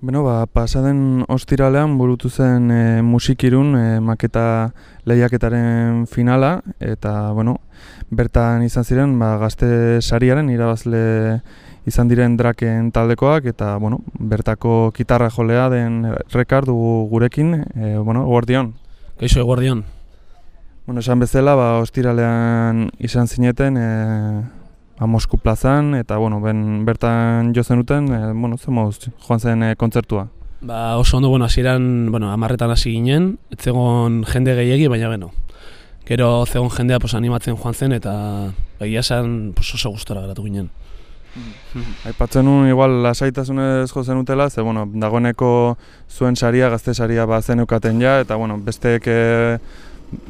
Beno, ba, pasaden ostiralean burutu zen e, musikirun e, maketa lehiaketaren finala eta bueno, bertan izan ziren ba, gazte sariaren irabazle izan diren draken taldekoak eta bueno, bertako gitarra jolea den rekard gurekin, e, bueno, guardion. Kaixo, guardion. Bueno, esan bezala, ba, ostiralean izan zineten, e, ba, Mosku plazan, eta bueno, ben, bertan jo zenuten, e, bueno, zen moduz, joan zen e, kontzertua. Ba, oso ondo, bueno, hasieran, bueno, amarretan hasi ginen, ez zegoen jende gehiegi, baina beno. Gero zegoen jendea pues, animatzen joan zen, eta egia zen pues, oso gustora geratu ginen. Aipatzen nuen, igual, lasaitasunez jo zenutela, ze, bueno, dagoeneko zuen saria, gazte saria, ba, zeneukaten ja, eta, bueno, besteek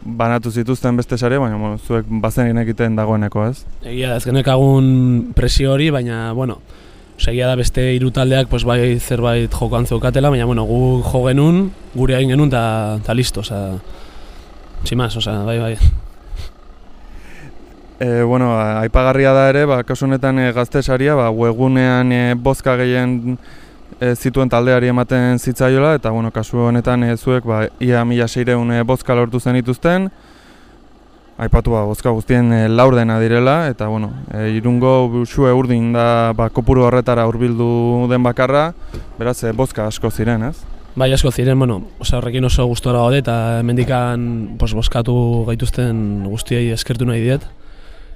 banatu zituzten beste sare, baina bueno, zuek bazen egiten dagoeneko, ez? Egia, ez genekagun presio hori, baina, bueno, segia da beste hiru taldeak pues, bai zerbait jokoan zeukatela, baina bueno, gu jo genuen, gure egin genuen, eta listo, oza, tximaz, oza, bai, bai. E, bueno, aipagarria da ere, ba, kasu honetan e, gazte saria, ba, webunean e, bozka gehien e, zituen taldeari ematen zitzaiola eta bueno, kasu honetan e, zuek ba, ia mila seireun e, bozka lortu zen ituzten aipatu ba, bozka guztien e, laurdena direla eta bueno, e, irungo busue urdin da ba, kopuru horretara hurbildu den bakarra beraz e, bozka asko ziren, ez? Bai, asko ziren, bueno, oza, horrekin oso gustora gaude eta mendikan pos, bozkatu gaituzten guztiei eskertu nahi diet.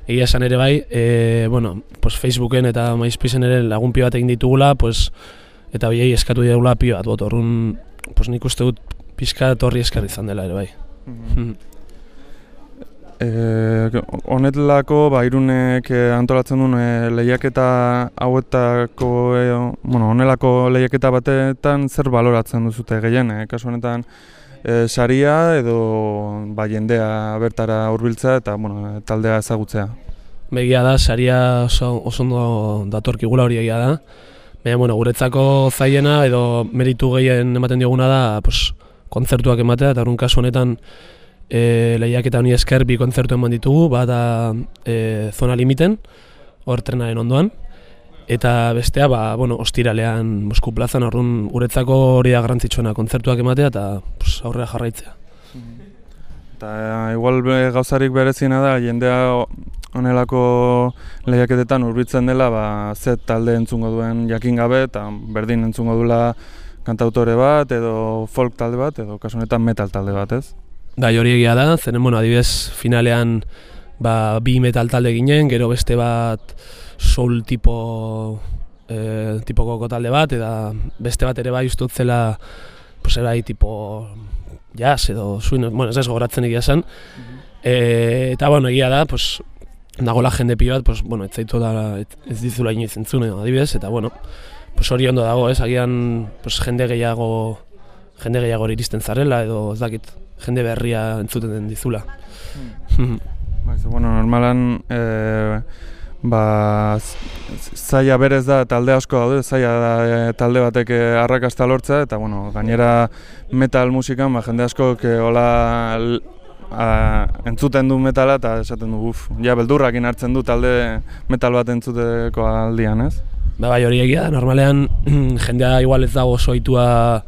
Egia esan ere bai, e, bueno, pos, Facebooken eta MySpaceen ere lagun bat egin ditugula, pues, eta biei eskatu diagula pio bat, orrun, pues nik uste dut pizka torri eskar izan dela ere bai. Mm honetlako, ba, irunek eh, antolatzen duen e, lehiaketa hauetako, e, bueno, honelako lehiaketa batetan zer baloratzen duzute gehien, e, kasu honetan e, saria edo ba, jendea bertara hurbiltza eta bueno, taldea ezagutzea. Begia da, saria oso, oso ondo datorkigula hori egia da, Baina, bueno, guretzako zaiena edo meritu gehien ematen dioguna da pues, kontzertuak ematea, eta horren kasu honetan e, lehiak honi esker bi kontzertu eman ditugu, bat da e, zona limiten, hor trenaren ondoan, eta bestea, ba, bueno, ostiralean Mosku plazan, horren guretzako hori da garrantzitsuena kontzertuak ematea eta pues, aurrera jarraitzea. Eta igual gauzarik bereziena da, jendea honelako lehiaketetan urbitzen dela ba, zet talde entzungo duen jakin gabe eta berdin entzungo duela kantautore bat edo folk talde bat edo kasunetan metal talde bat, ez? Da, hori egia da, zenen, bueno, adibidez, finalean ba, bi metal talde ginen, gero beste bat soul tipo e, tipoko talde bat, eta beste bat ere bai ustut zela pues, erai tipo jazz edo suin, bueno, ez ez gogoratzen egia zen. Mm eta, bueno, egia da, pues, nagola jende pilo bat, pues, bueno, ez zaitu da, ez dizula inoiz entzune, adibidez, eta, bueno, pues hori ondo dago, ez, agian, pues, jende gehiago, jende gehiago iristen zarela, edo, ez dakit, jende berria entzuten den dizula. Hmm. bueno, normalan, e, ba, zaila berez da, talde asko daude, zaila da e, talde batek eh, arrakasta lortza, eta, bueno, gainera metal musikan, ba, jende asko, hola a, entzuten du metala eta esaten du, uf, ja beldurrakin hartzen du talde metal bat entzuteko aldian, ez? Ba, bai, hori egia, normalean jendea igual ez dago soitua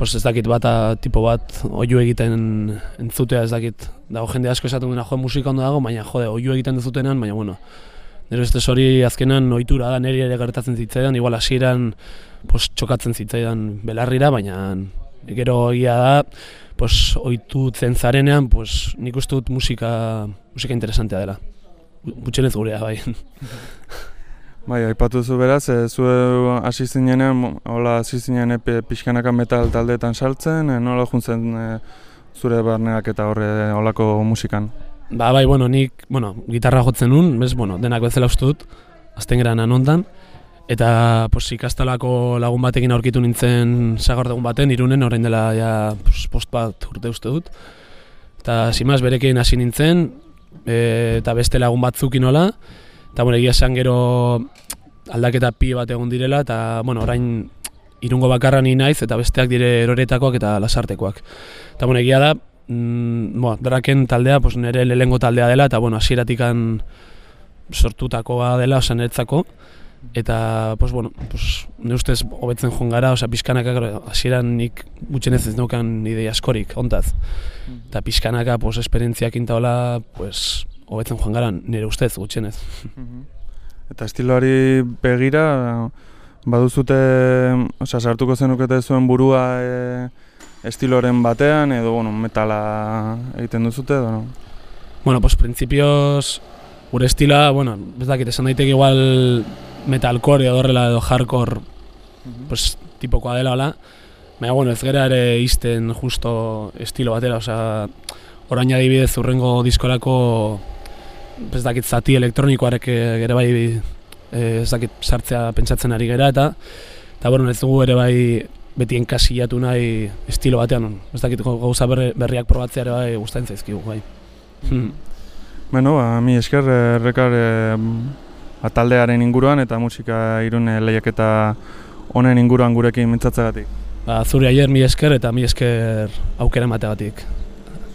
pues ez dakit bata tipo bat oiu egiten entzutea ez dakit. Dago jende asko esaten duena jo musika ondo dago baina jode oiu egiten duzutenan baina bueno nire beste hori azkenan ohitura da neri ere gertatzen zitzaidan. Igual hasieran pues txokatzen zitzaidan belarrira baina gero egia da pues oitu zen zarenean, pues nik uste dut musika, musika interesantea dela. Butxenez gurea, bai. Bai, aipatu zu beraz, e, zu hasi zinenean, hola hasi zinen pixkanaka metal taldeetan saltzen, e, nola juntzen e, zure barneak eta horre holako musikan? Ba, bai, bueno, nik, bueno, gitarra jotzen nun, bez, bueno, denak bezala uste dut, azten geran anontan, Eta pues, ikastalako lagun batekin aurkitu nintzen sagordegun baten, irunen, orain dela ja, pues, post bat urte uste dut. Eta simaz berekin hasi nintzen, e, eta beste lagun batzukin nola. Eta bueno, egia esan gero aldaketa pi bat egon direla, eta bueno, orain irungo bakarra ni naiz, eta besteak dire eroretakoak eta lasartekoak. Eta bueno, egia da, mm, bueno, draken taldea, pues, nire lehengo taldea dela, eta bueno, asieratikan sortutakoa dela, osan eta pues bueno, pues ne ustez hobetzen joan gara, osea pizkanaka hasieran nik gutxenez ez daukan ideia askorik hontaz. Eta pizkanaka pues esperientziak intaola, pues hobetzen joan gara nire ustez gutxenez. Eta estiloari begira baduzute, osea sartuko zenukete zuen burua e, estiloren batean edo bueno, metala egiten duzute edo no? Bueno, pues principios gure estila, bueno, ez dakit esan daiteke igual metalcore edo horrela edo hardcore pues, tipokoa dela hola. Baina, bueno, ez gara ere izten justo estilo batera, osea, orain adibidez urrengo diskorako ez dakit zati elektronikoarek ere bai ez dakit sartzea pentsatzen ari gera eta eta bueno, ez dugu ere bai beti enkasillatu nahi estilo batean, ez dakit gauza berriak probatzea ere bai gustatzen zaizkigu bai. Hmm. Bueno, ba, mi esker errekar e, taldearen inguruan eta musika irune lehiaketa honen inguruan gurekin mintzatzagatik. Ba, zuri aier mi esker eta mi esker aukera emateagatik.